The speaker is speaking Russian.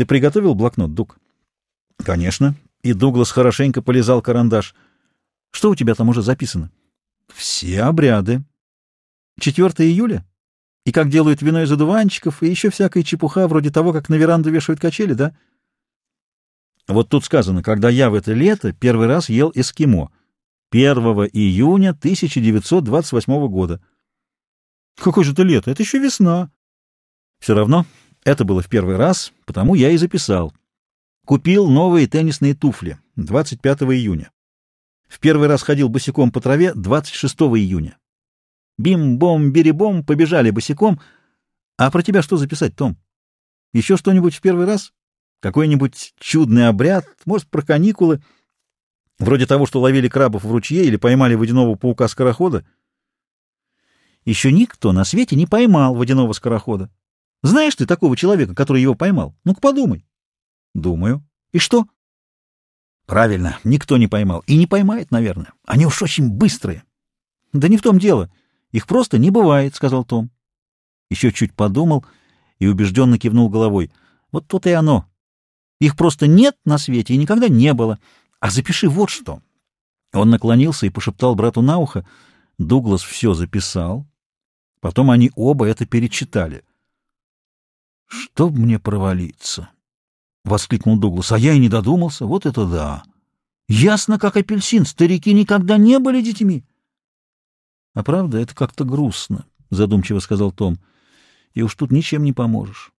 Ты приготовил блокнот, Дуг? Конечно. И Дуглас хорошенько полизал карандаш. Что у тебя там уже записано? Все обряды. 4 июля? И как делают вино из одуванчиков, и еще всякая чепуха, вроде того, как на веранду вешают качели, да? Вот тут сказано, когда я в это лето первый раз ел эскимо. 1 июня 1928 года. Какое же это лето? Это еще весна. Все равно это было в первый раз, потому я и записал. Купил новые теннисные туфли 25 июня. В первый раз ходил босиком по траве 26 июня. Бим-бом-беребом побежали босиком. А про тебя что записать, Том? Еще что-нибудь в первый раз? Какой-нибудь чудный обряд? Может, про каникулы? Вроде того, что ловили крабов в ручье или поймали водяного паука-скорохода? Еще никто на свете не поймал водяного скорохода. Знаешь ты такого человека, который его поймал? Ну-ка подумай. Думаю. И что? Правильно, никто не поймал. И не поймает, наверное. Они уж очень быстрые. Да не в том дело. Их просто не бывает, сказал Том. Еще чуть подумал и убежденно кивнул головой. Вот тут и оно. Их просто нет на свете и никогда не было. А запиши вот что. Он наклонился и пошептал брату на ухо. Дуглас все записал. Потом они оба это перечитали. «Чтоб мне провалиться!» — воскликнул Дуглас. «А я и не додумался. Вот это да! Ясно, как апельсин. Старики никогда не были детьми!» — А правда, это как-то грустно, — задумчиво сказал Том. — И уж тут ничем не поможешь.